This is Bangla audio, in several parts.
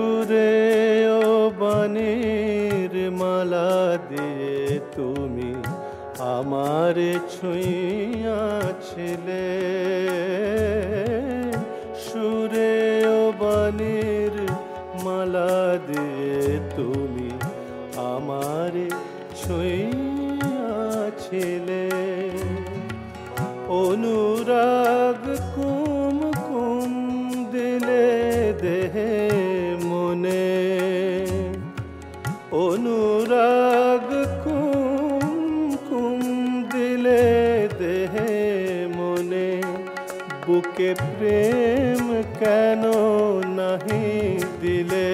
সুরে ও বানের মালা দিয়ে তুমি। আমার ছুঁয়াছিলে সুরে ও বানের মালা দিয়ে তুমি। আমার ছুঁয়াছিলে অনুরাগ বুকে প্রেম কেন নাহি দিলে?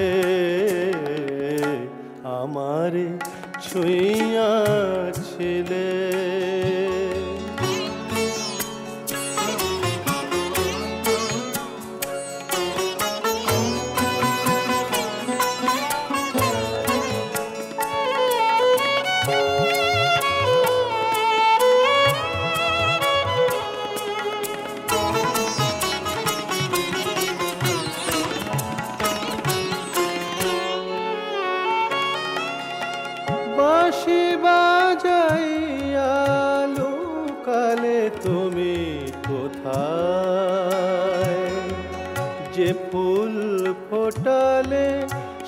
আমার ছুঁয়া ফুল ফোটালে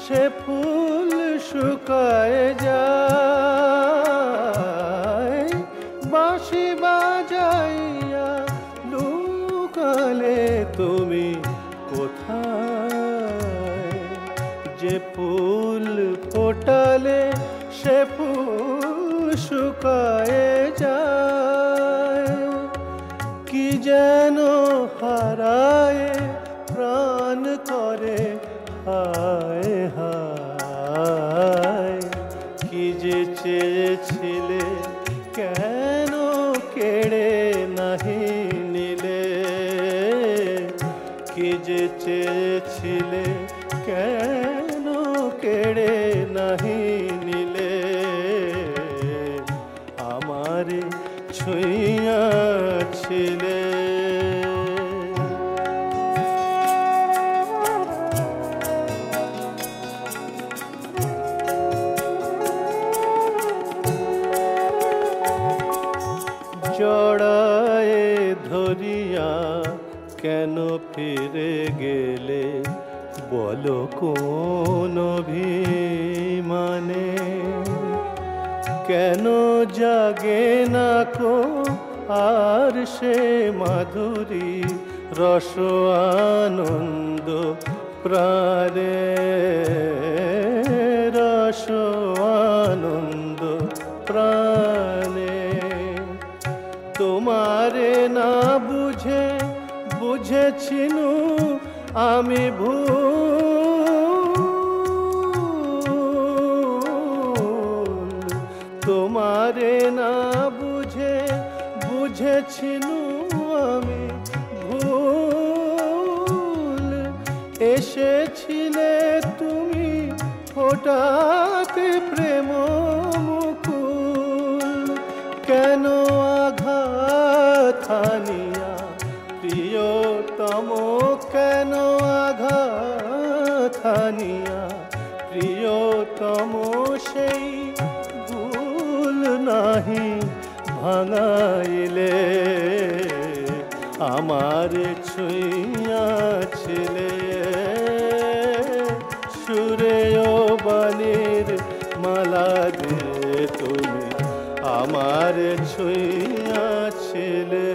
সে ফুল শুকায় যায়। বাঁশি বাজাইয়া লোকালে তুমি কোথায়? যে ফুল ফোটালে সে ফুল শুকায় যায়। কি যেন হারায় প্রাণ করে, হায় হায়। কি যে চেয়েছিলে, কেন কেড়ে নাহি নিলে? কি যে চেয়েছিলে, কেন কেড়ে নাহি নিলে? আমারে ছুঁয়া জড়ায়ে ধরিয়া কেন ফিরে গেলে? বলো কোন অভিমানে? কেন জাগে না কো আর সে মাধুরী রস আনন্দ প্রাণে? রস তোমারে না বুঝে, বুঝেছিনু আমি ভুল। তোমারে না বুঝে, বুঝেছিনু আমি ভুল। এসেছিলে তুমি ফোটাতে প্রেম মুকুল কেন হানিয়া প্রিয়তম কেন আঘাত হানিয়া প্রিয়তম সেই ভুল নাহি, ভাঙাইলে আমার ছুঁয়া ছিলে। সুরে ও বাণীর মালা দিয়ে তুমি। আমার ছুঁয়া ছিলে